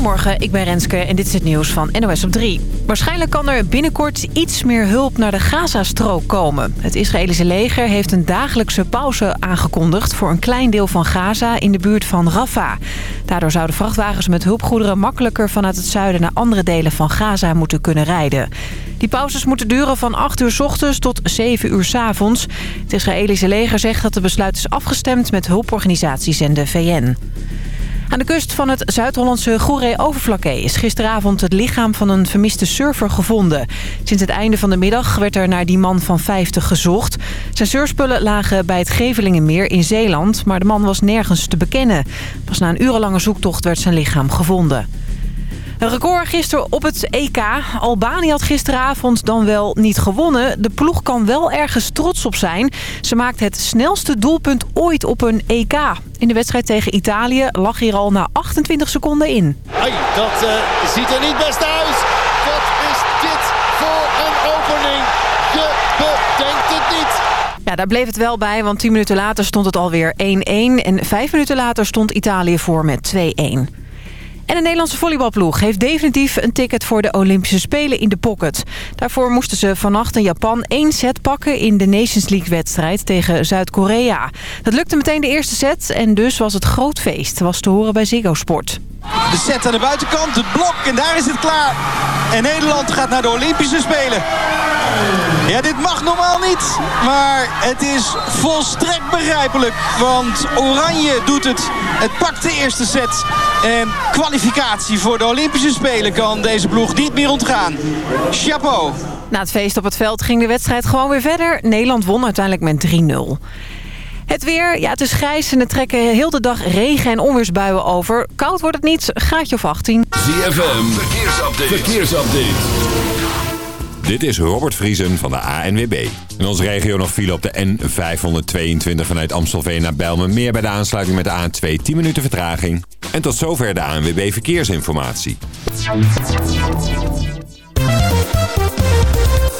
Goedemorgen, ik ben Renske en dit is het nieuws van NOS op 3. Waarschijnlijk kan er binnenkort iets meer hulp naar de Gazastrook komen. Het Israëlische leger heeft een dagelijkse pauze aangekondigd... voor een klein deel van Gaza in de buurt van Rafah. Daardoor zouden vrachtwagens met hulpgoederen makkelijker vanuit het zuiden... naar andere delen van Gaza moeten kunnen rijden. Die pauzes moeten duren van 8 uur s ochtends tot 7 uur s avonds. Het Israëlische leger zegt dat het besluit is afgestemd met hulporganisaties en de VN. Aan de kust van het Zuid-Hollandse Goeree-Overflakkee is gisteravond het lichaam van een vermiste surfer gevonden. Sinds het einde van de middag werd er naar die man van 50 gezocht. Zijn surfspullen lagen bij het Gevelingenmeer in Zeeland, maar de man was nergens te bekennen. Pas na een urenlange zoektocht werd zijn lichaam gevonden. Een record gisteren op het EK. Albanië had gisteravond dan wel niet gewonnen. De ploeg kan wel ergens trots op zijn. Ze maakt het snelste doelpunt ooit op een EK. In de wedstrijd tegen Italië lag hier al na 28 seconden in. Hey, dat uh, ziet er niet best uit. Wat is dit voor een opening? Je bedenkt het niet. Ja, daar bleef het wel bij, want 10 minuten later stond het alweer 1-1. En 5 minuten later stond Italië voor met 2-1. En de Nederlandse volleybalploeg heeft definitief een ticket voor de Olympische Spelen in de pocket. Daarvoor moesten ze vannacht in Japan één set pakken in de Nations League-wedstrijd tegen Zuid-Korea. Dat lukte meteen de eerste set en dus was het groot feest, was te horen bij Ziggo Sport. De set aan de buitenkant, het blok en daar is het klaar. En Nederland gaat naar de Olympische Spelen. Ja, dit mag normaal niet, maar het is volstrekt begrijpelijk. Want Oranje doet het. Het pakt de eerste set. En kwalificatie voor de Olympische Spelen kan deze ploeg niet meer ontgaan. Chapeau. Na het feest op het veld ging de wedstrijd gewoon weer verder. Nederland won uiteindelijk met 3-0. Het weer, ja, het is grijs en er trekken heel de dag regen- en onweersbuien over. Koud wordt het niet, graadje of 18. ZFM, verkeersupdate. verkeersupdate. Dit is Robert Vriesen van de ANWB. In onze regio nog file op de N522 vanuit Amstelveen naar Bijlmermeer... bij de aansluiting met de A2 10 minuten vertraging. En tot zover de ANWB Verkeersinformatie.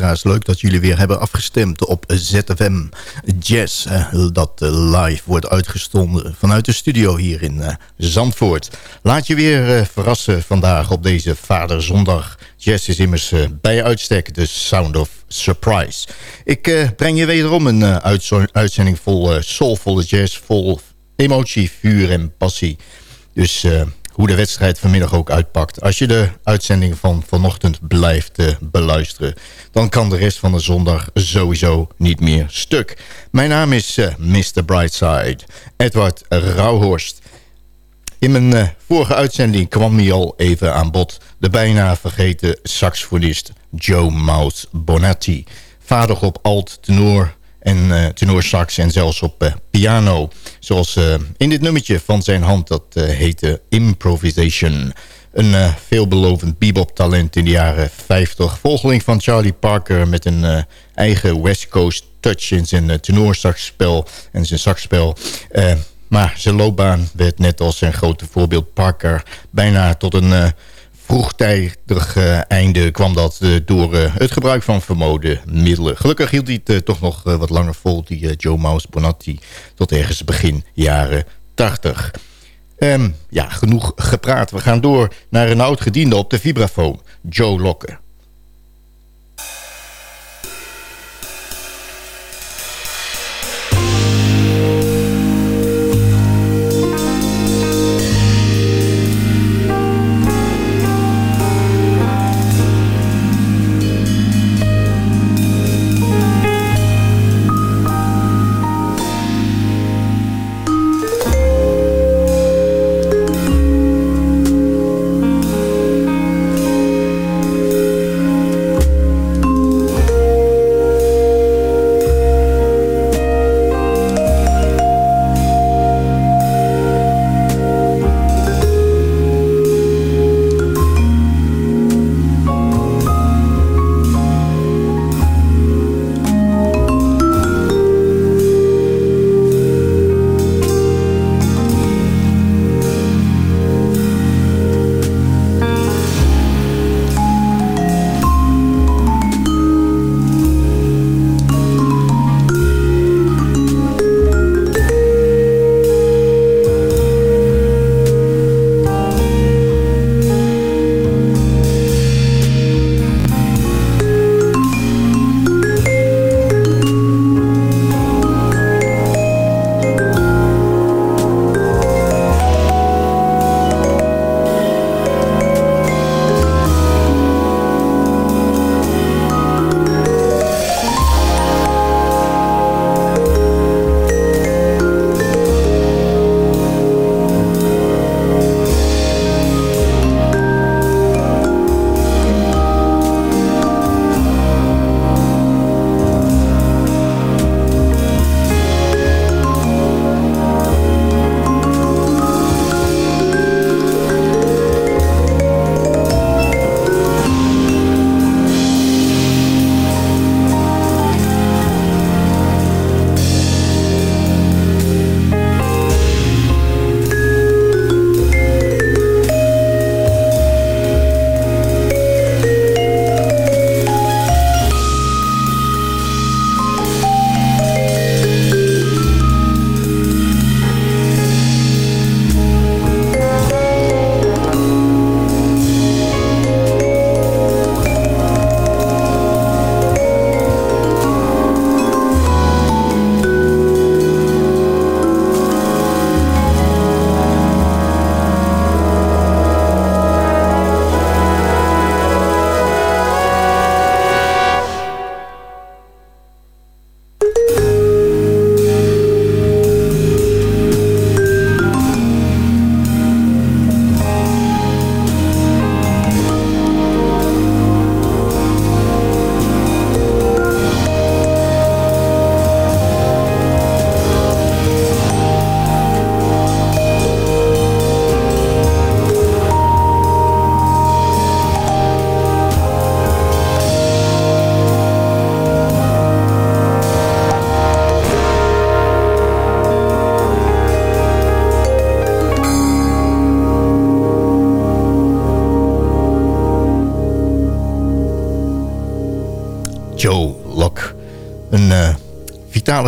Luisteraars, leuk dat jullie weer hebben afgestemd op ZFM Jazz. dat live wordt uitgestonden vanuit de studio hier in Zandvoort. Laat je weer verrassen vandaag op deze Vaderzondag. Jazz is immers bij uitstek de Sound of Surprise. Ik breng je wederom een uitzending vol soulvolle jazz, vol emotie, vuur en passie. Dus hoe de wedstrijd vanmiddag ook uitpakt. Als je de uitzending van vanochtend blijft beluisteren... dan kan de rest van de zondag sowieso niet meer stuk. Mijn naam is uh, Mr. Brightside, Edward Rauhorst. In mijn uh, vorige uitzending kwam hij al even aan bod... de bijna vergeten saxofonist Joe Mouse Bonatti. Vader op alt, tenor en uh, tenorsax en zelfs op piano. Zoals in dit nummertje van zijn hand, dat heette Improvisation. Een veelbelovend bebop-talent in de jaren 50. Volgeling van Charlie Parker met een eigen West Coast touch in zijn tenorsaxspel en zijn saxspel. maar zijn loopbaan werd net als zijn grote voorbeeld Parker bijna tot een vroegtijdig uh, einde kwam dat uh, door uh, het gebruik van vermode middelen. Gelukkig hield hij het toch nog wat langer vol, die Joe Mouse Bonatti, tot ergens begin jaren 80. Um, ja, genoeg gepraat. We gaan door naar een oud gediende op de vibrafoon, Joe Lokke.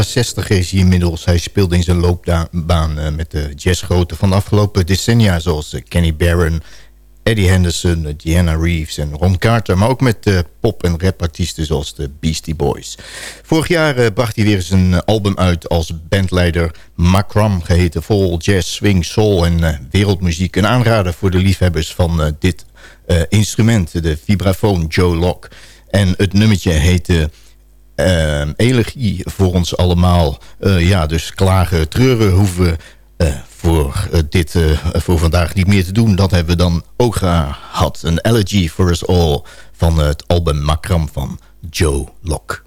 Vitale 60 is hij inmiddels. Hij speelde in zijn loopbaan uh, met de jazzgroten van de afgelopen decennia... zoals Kenny Barron, Eddie Henderson, Diana Reeves en Ron Carter... maar ook met pop- en rapartiesten zoals de Beastie Boys. Vorig jaar bracht hij weer zijn album uit als bandleider Macram... geheten vol jazz, swing, soul en wereldmuziek. Een aanrader voor de liefhebbers van dit instrument, de vibrafoon Joe Locke... En het nummertje heette uh, Elegie voor ons allemaal. Uh, ja, dus klagen, treuren hoeven uh, voor, dit, voor vandaag niet meer te doen. Dat hebben we dan ook gehad. Een Elegy for us all van het album Makram van Joe Locke.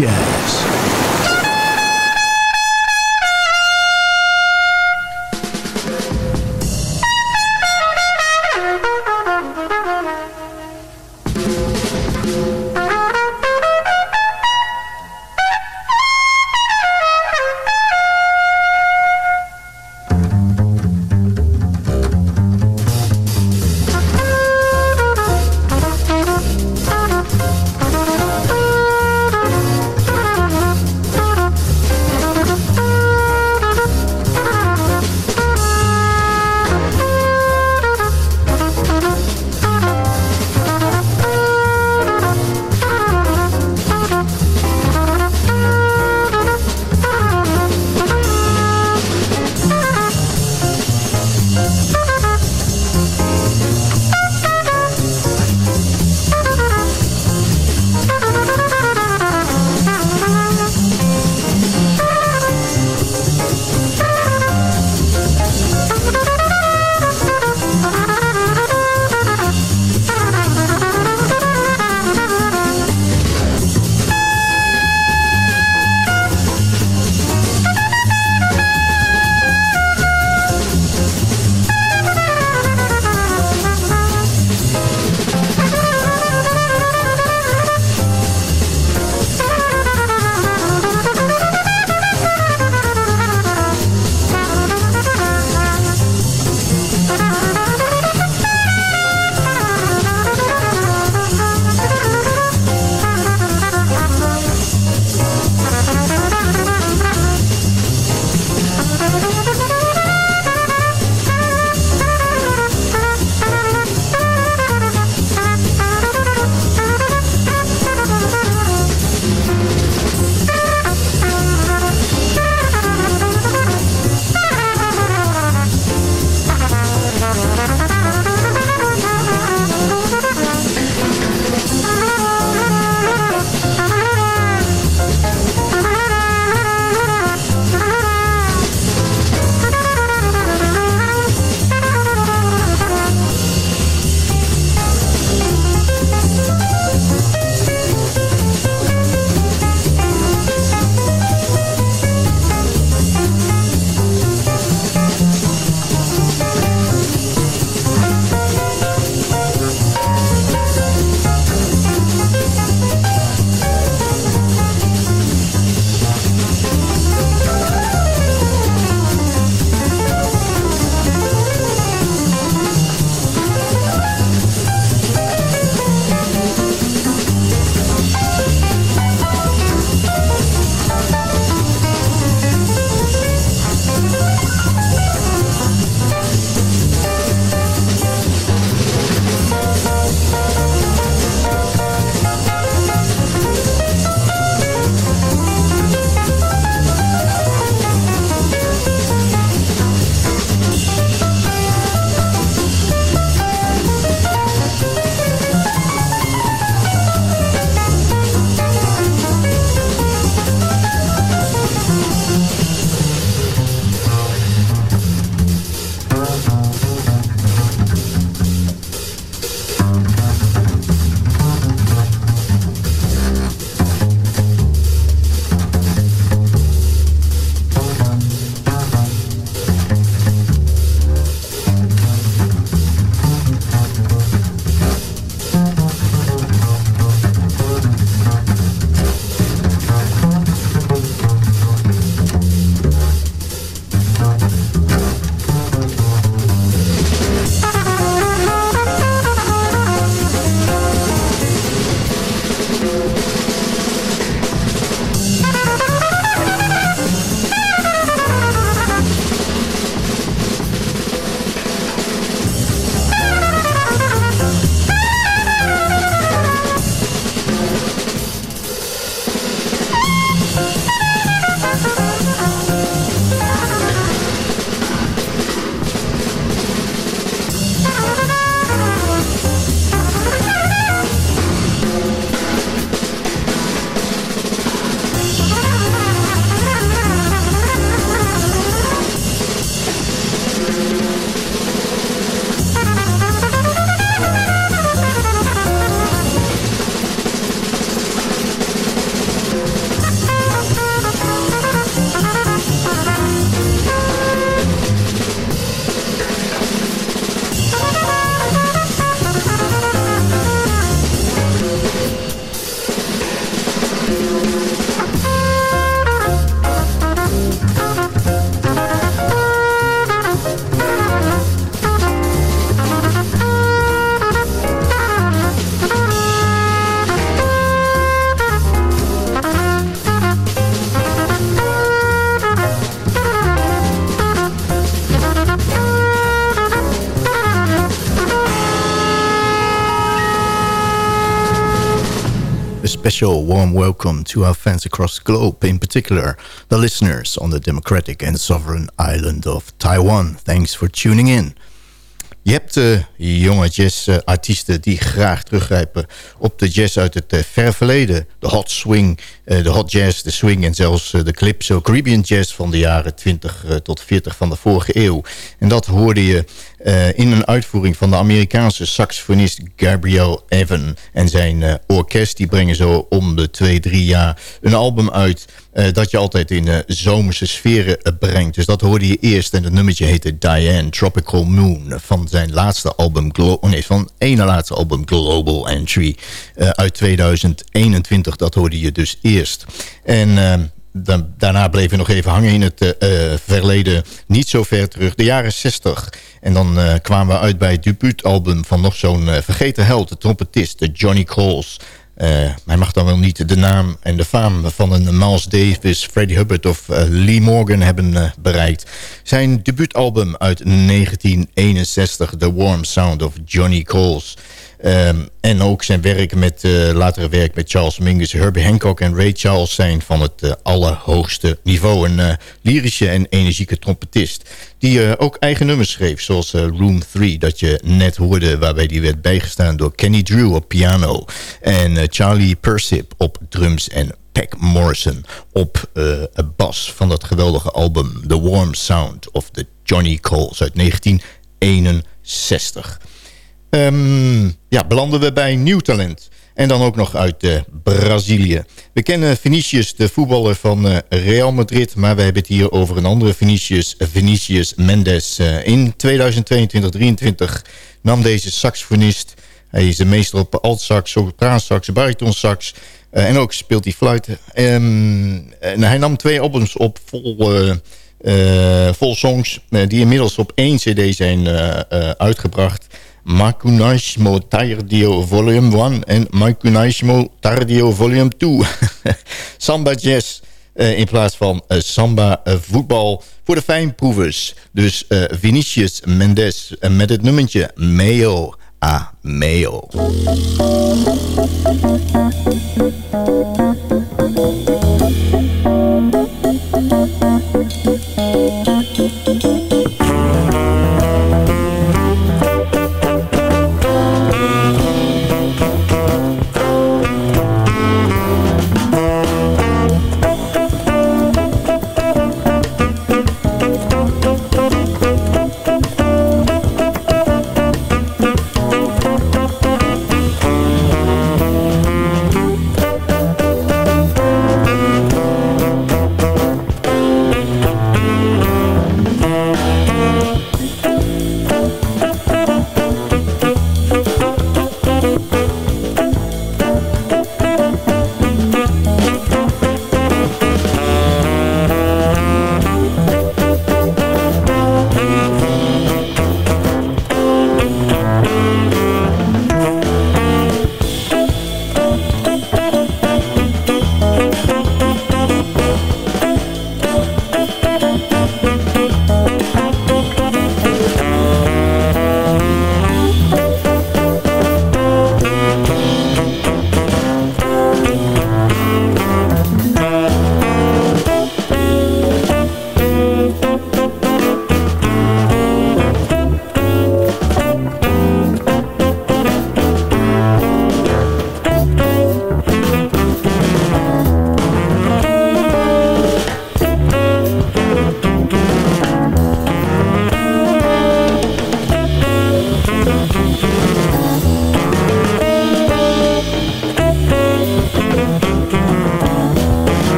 Yeah. Warm welcome to our fans across the globe, in particular the listeners on the democratic and sovereign island of Taiwan. Thanks for tuning in. Je hebt uh, jonge jazzartiesten die graag teruggrijpen op de jazz uit het uh, verre verleden. De hot swing, uh, de hot jazz, de swing en zelfs de calypso Caribbean jazz van de jaren 20 tot 40 van de vorige eeuw. En dat hoorde je in een uitvoering van de Amerikaanse saxofonist Gabriel Evan. En zijn orkest die brengen zo om de twee, drie jaar een album uit... Uh, dat je altijd in zomerse sferen brengt. Dus dat hoorde je eerst. En het nummertje heette Diane, Tropical Moon. Van zijn laatste album, oh nee, van ene laatste album Global Entry. uit 2021, dat hoorde je dus eerst. En dan, daarna bleven we nog even hangen in het verleden. Niet zo ver terug, de jaren 60. En dan kwamen we uit bij het debuutalbum van nog zo'n vergeten held. De trompetist, Johnny Coles... Hij mag dan wel niet de naam en de faam van een Miles Davis, Freddie Hubbard of Lee Morgan hebben bereikt. Zijn debuutalbum uit 1961, The Warm Sound of Johnny Coles. Um, en ook zijn werk met, uh, latere werk met Charles Mingus, Herbie Hancock en Ray Charles zijn van het uh, allerhoogste niveau. Een uh, lyrische en energieke trompetist. Die ook eigen nummers schreef, zoals Room 3, dat je net hoorde, waarbij die werd bijgestaan door Kenny Drew op piano. En Charlie Persip op drums en Peck Morrison op bas van dat geweldige album The Warm Sound of the Johnny Coles uit 1961. Um, ja, belanden we bij nieuw talent. En dan ook nog uit uh, Brazilië. We kennen Vinicius, de voetballer van uh, Real Madrid. Maar we hebben het hier over een andere Vinicius, Vinicius Mendes. Uh, in 2022-2023 nam deze saxofonist... Hij is de meester op altsax, sopraansax, baritonsax... en ook speelt hij fluiten. Um, en hij nam twee albums op vol... vol songs die inmiddels op één cd zijn uitgebracht... Macunaismo Tardio Volume 1 en Macunaismo Tardio Volume 2. samba Jazz uh, in plaats van uh, Samba uh, voetbal voor de fijnproevers. Dus Vinicius Mendes met het nummertje Meo a Meo.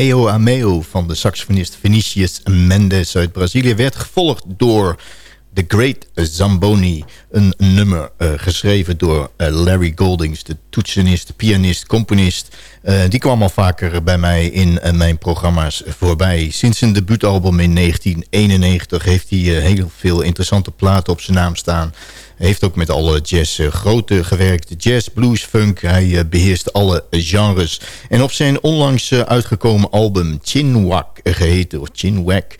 Meo Ameo van de saxofonist Vinicius Mendes uit Brazilië... werd gevolgd door The Great Zamboni. Een nummer uh, geschreven door uh, Larry Goldings, de toetsenist, pianist, componist. Uh, die kwam al vaker bij mij in mijn programma's voorbij. Sinds zijn debuutalbum in 1991 heeft hij heel veel interessante platen op zijn naam staan heeft ook met alle jazz uh, grote gewerkt. Jazz, blues, funk. Hij uh, beheerst alle genres. En op zijn onlangs uh, uitgekomen album Chinwak geheten, of Chinwak...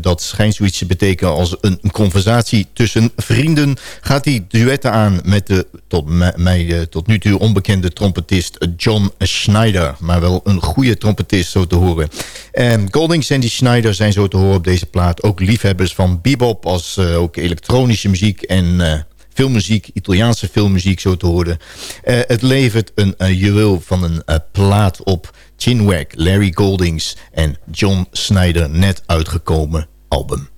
dat schijnt zoiets te betekenen als een, conversatie tussen vrienden... gaat hij duetten aan met de tot mij tot nu toe onbekende trompetist John Schneider. Maar wel een goede trompetist, zo te horen. Um, Goldings en die Schneider zijn zo te horen op deze plaat... ook liefhebbers van bebop als ook elektronische muziek... en uh, filmmuziek, Italiaanse filmmuziek zo te horen. Uh, het levert een uh, juweel van een plaat op Chinwag, Larry Goldings en John Snyder net uitgekomen album.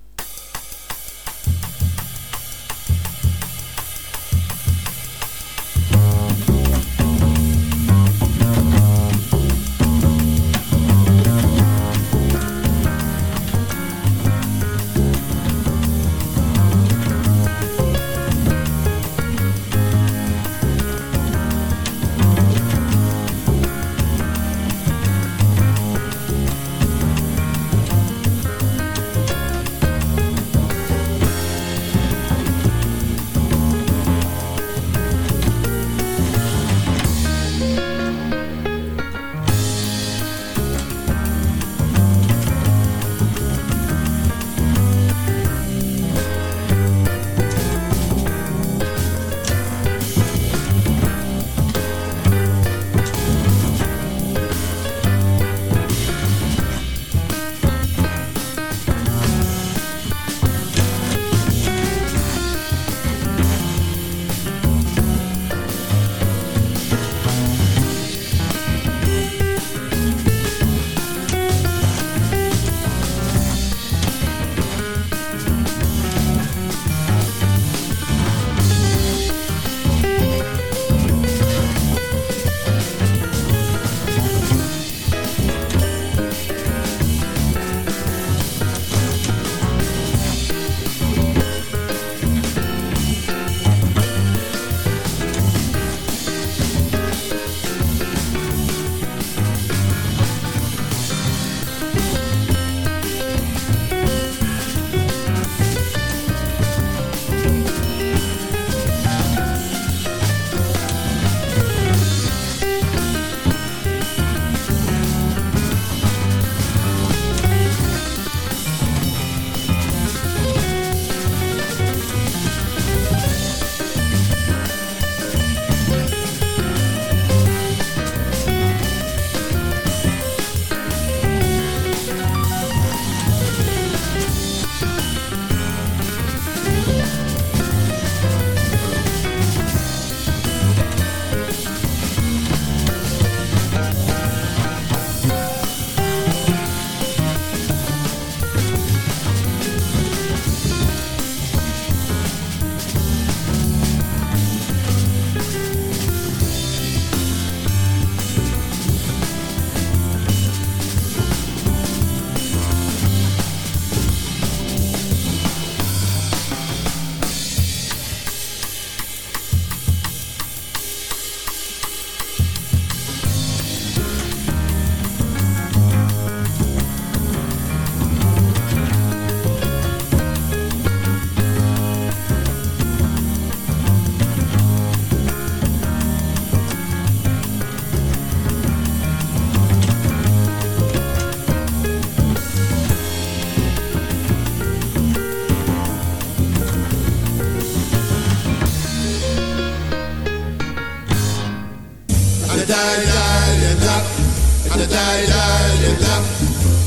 And the die die. And up,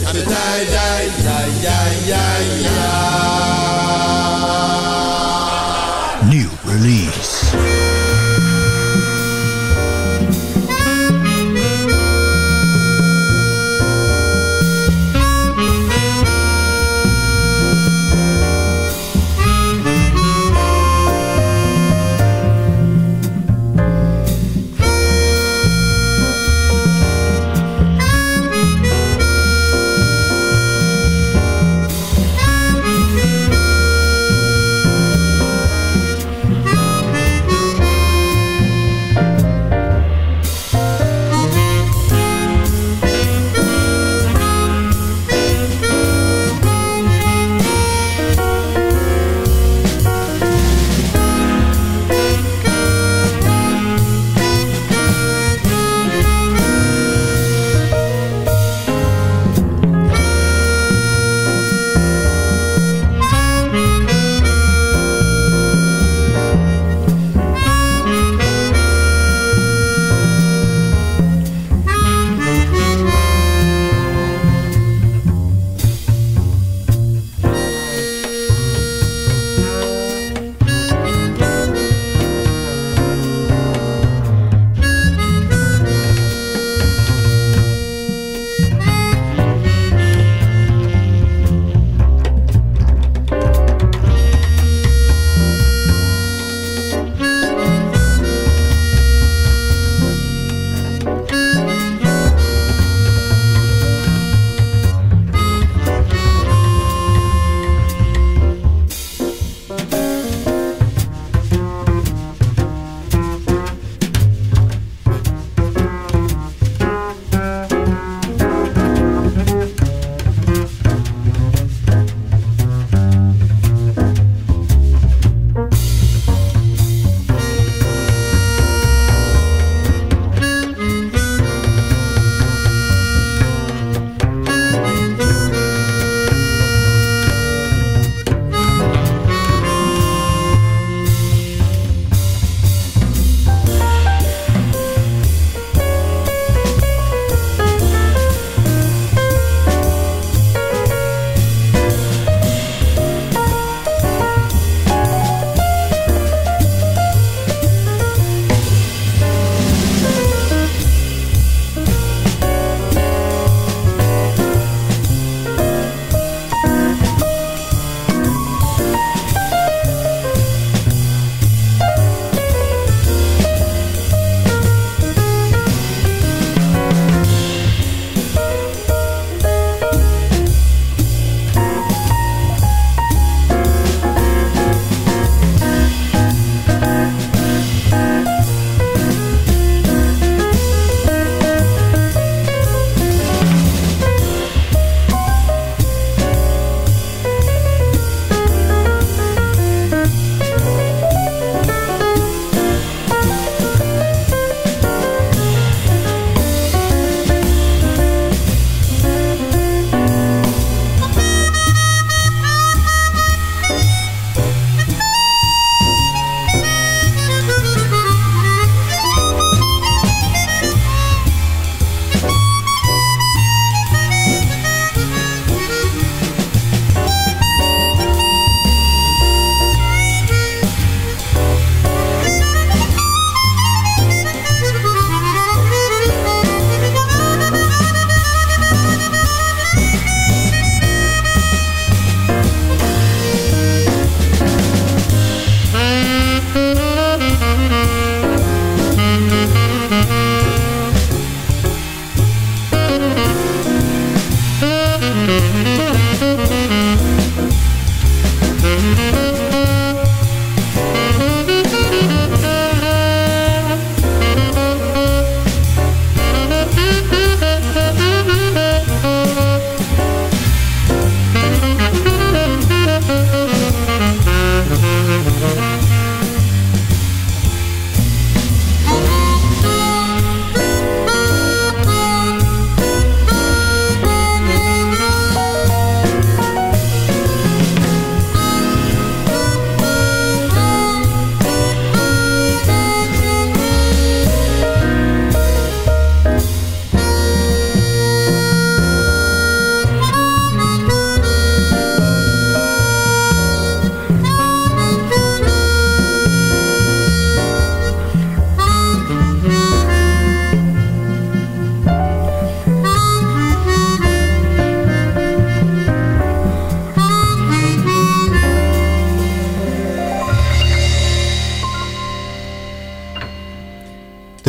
and the die die die die die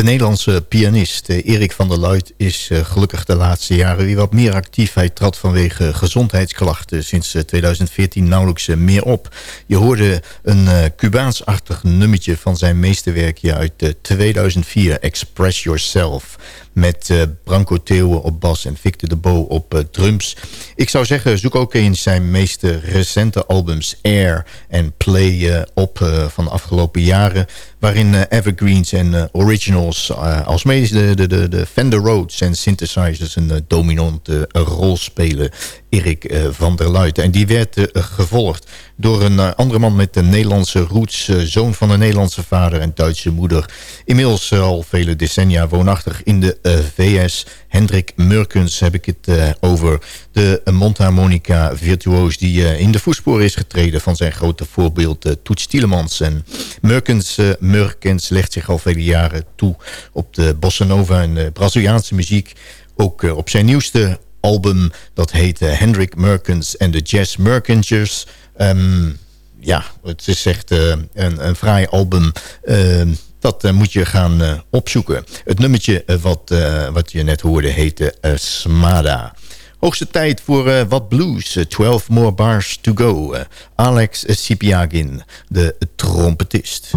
Nederlandse pianist eh, Erik van der Luit is eh, gelukkig de laatste jaren weer wat meer actief. Hij trad vanwege gezondheidsklachten sinds 2014 eh, nauwelijks meer op. Je hoorde een Cubaans-achtig nummertje van zijn meesterwerkje uit 2004, Express Yourself met uh, Branko Theeuwen op bas en Victor de Bo op uh, drums. Ik zou zeggen, zoek ook eens zijn meest recente albums Air en Play uh, op van de afgelopen jaren. Waarin evergreens en originals als mede de, de, de Fender Rhodes en synthesizers een dominante rol spelen. Erik van der Luiten. En die werd gevolgd door een andere man met een Nederlandse roots. zoon van een Nederlandse vader en Duitse moeder. Inmiddels al vele decennia woonachtig in de eh, VS. Hendrik Murkens heb ik het eh, over. De mondharmonica virtuoos die eh, in de voetsporen is getreden... van zijn grote voorbeeld Toets Tielemans. En Murkens, Murkens legt zich al vele jaren toe op de bossa nova en Braziliaanse muziek. Ook op zijn nieuwste album, dat heet Hendrik Merkens en de Jazz Merkengers... Um, ja, het is echt een, een fraai album. Uh, dat uh, moet je gaan uh, opzoeken. Het nummertje wat, wat je net hoorde heette Smada. Hoogste tijd voor wat blues. 12 more bars to go. Alex Sipiagin, de trompetist.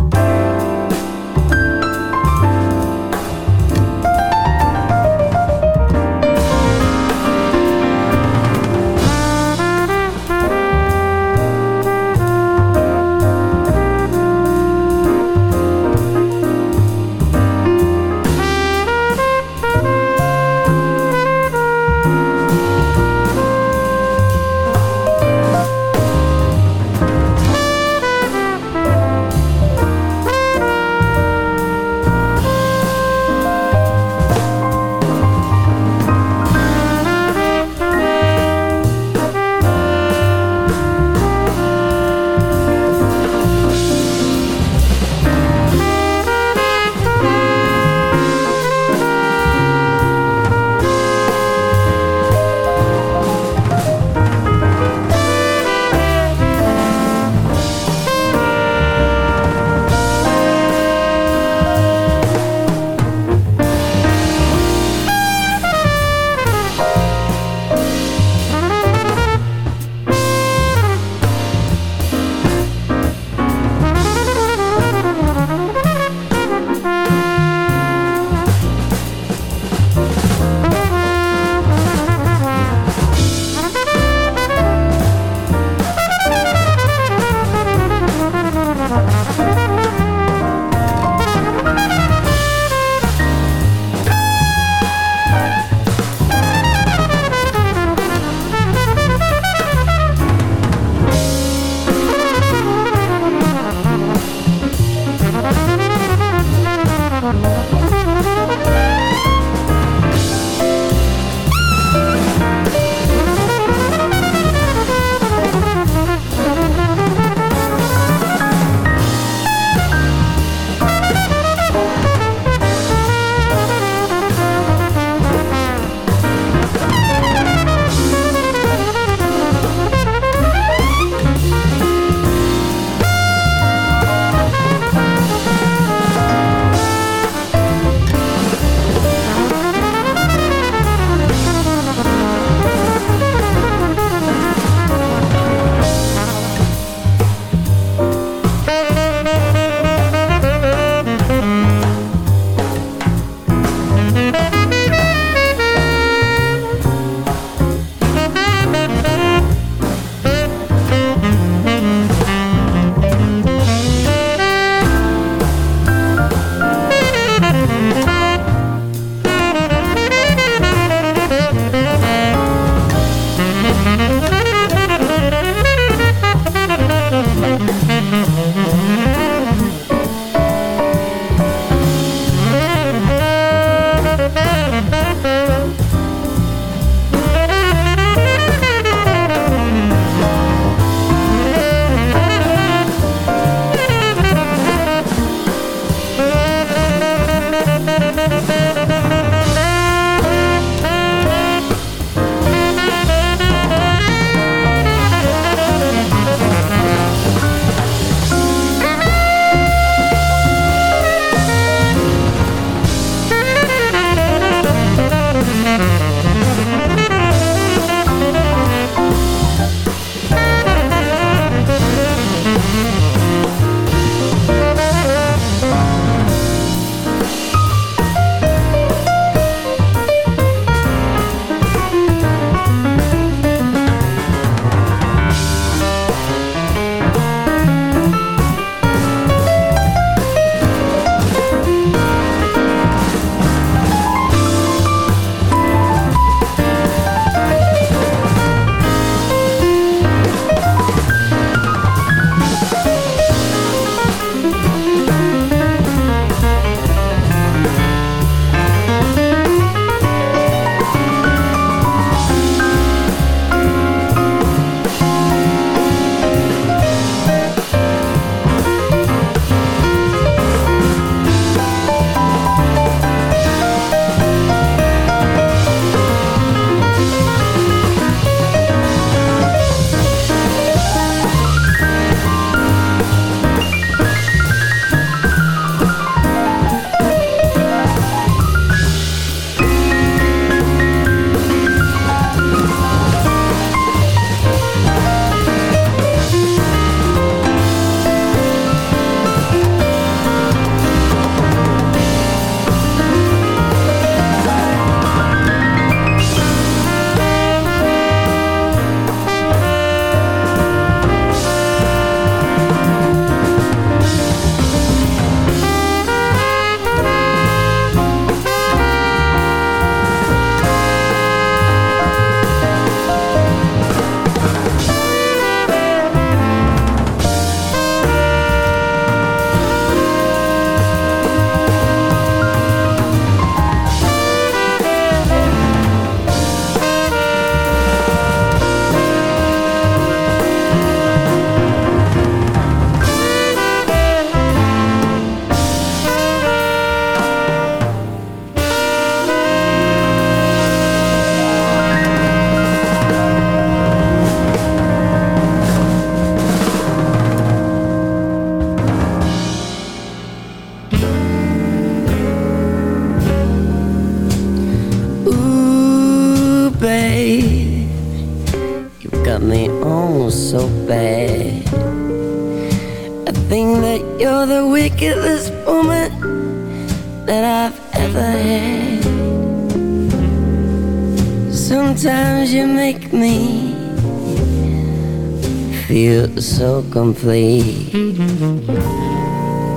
So complete.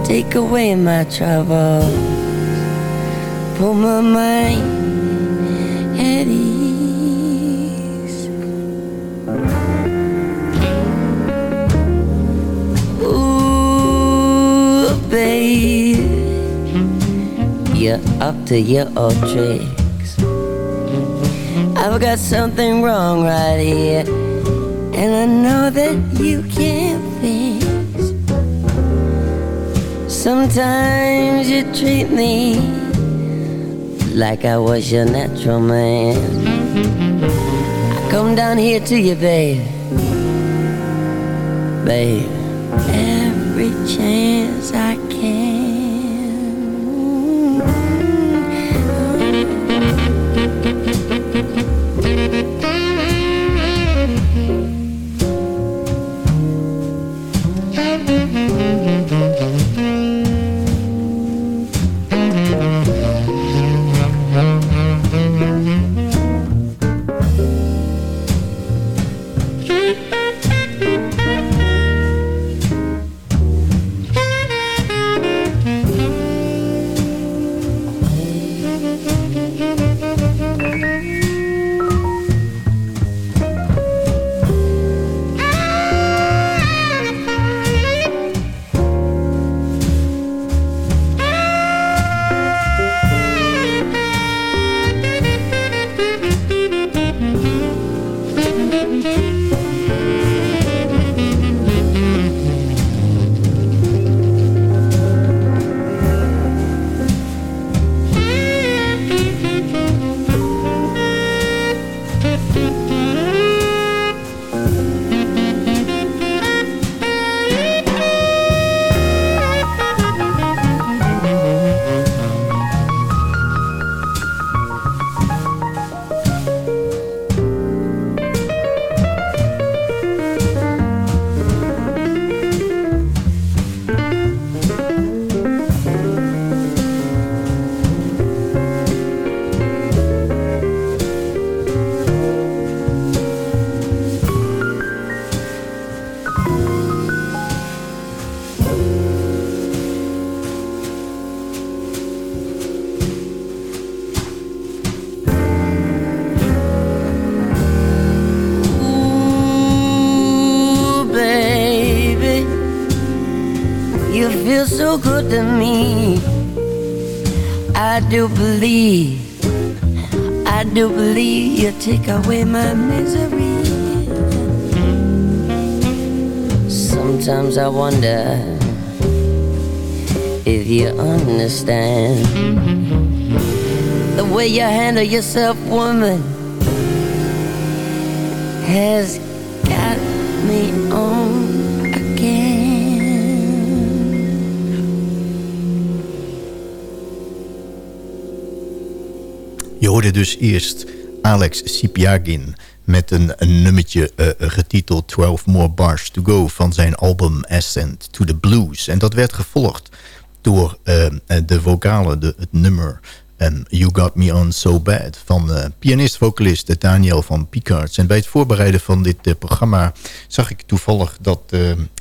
Take away my troubles, put my mind at ease. Ooh, babe, you're up to your old tricks. I've got something wrong right here, and I know that you can't fix. Sometimes you treat me like I was your natural man. I come down here to you, babe. Babe, every chance I can. To me. I do believe, I do believe you take away my misery. Sometimes I wonder if you understand the way you handle yourself, woman has got me Je hoorde dus eerst Alex Sipiagin met een, nummertje eh, getiteld 12 More Bars to Go van zijn album Ascent to the Blues. En dat werd gevolgd door eh, de vocalen, de, het nummer um, You Got Me On So Bad van uh, pianist-vocalist Daniel van Picards. En bij het voorbereiden van dit programma zag ik toevallig dat,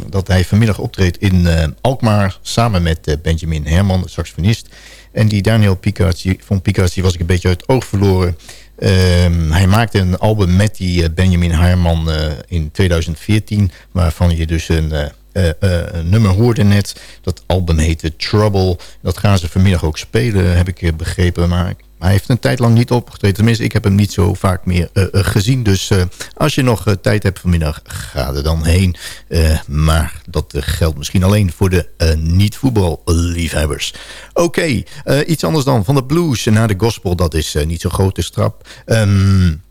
dat hij vanmiddag optreedt in Alkmaar samen met Benjamin Herman, de saxofonist. En die Daniel Picards, van Picards die was ik een beetje uit het oog verloren. Um, hij maakte een album met die Benjamin Herman in 2014, waarvan je dus een... Uh, uh, nummer hoorde net. Dat album heette Trouble. Dat gaan ze vanmiddag ook spelen, heb ik begrepen. Maar hij heeft een tijd lang niet opgetreden. Tenminste, ik heb hem niet zo vaak meer gezien. Dus als je nog tijd hebt vanmiddag, ga er dan heen. maar dat geldt misschien alleen voor de niet-voetballiefhebbers. Oké, iets anders dan. Van de blues naar de gospel, dat is niet zo'n grote strap. Um,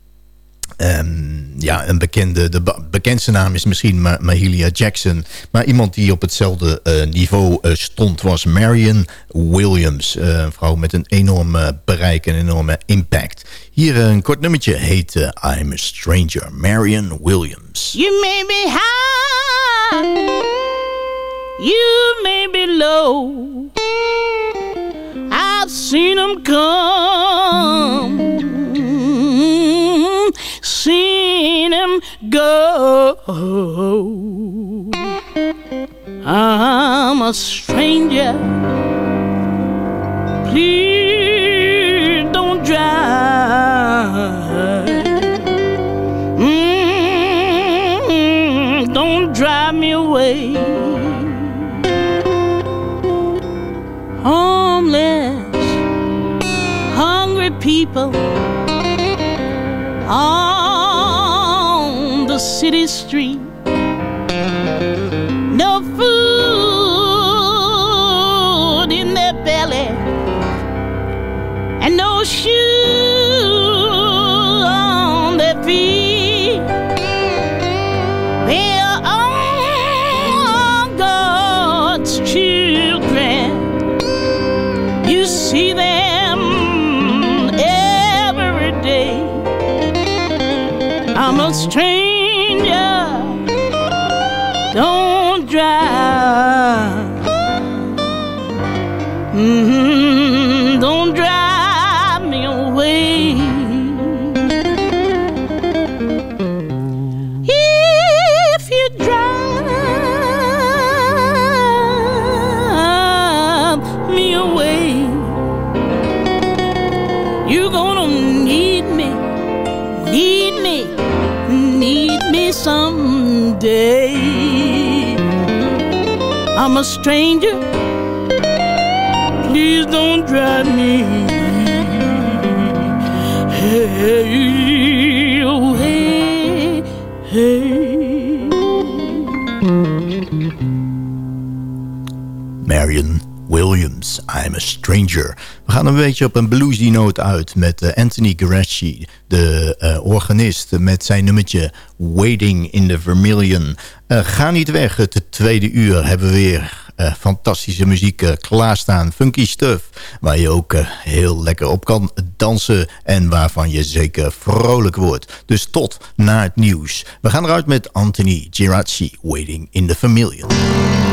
Um, ja, een bekende, de bekendste naam is misschien Mahalia Jackson. Maar iemand die op hetzelfde uh, niveau uh, stond was Marion Williams. Uh, een vrouw met een enorm bereik en enorme impact. Hier een kort nummertje heet I'm a Stranger. Marion Williams. You may be high. You may be low. I've seen them come. Seen him go. I'm a stranger. Please don't drive. Mm, don't drive me away. Homeless, hungry people. Oh, city street. No food in their belly, and no shoes on their feet. They are all God's children. You see them every Mm-hmm. Don't drive me away. If you drive me away, you're gonna need me, need me, need me someday. I'm a stranger please don't drive me hey, oh, hey, hey. Marion Williams, I'm a Stranger. We gaan een beetje op een bluesy note uit met uh, Anthony Garacci, de uh, organist, met zijn nummertje Waiting in the Vermilion. Uh, ga niet weg, het tweede uur hebben we weer uh, fantastische muziek uh, klaarstaan. Funky stuff. Waar je ook uh, heel lekker op kan dansen. En waarvan je zeker vrolijk wordt. Dus tot na het nieuws. We gaan eruit met Anthony Giracci. Waiting in the Familiar.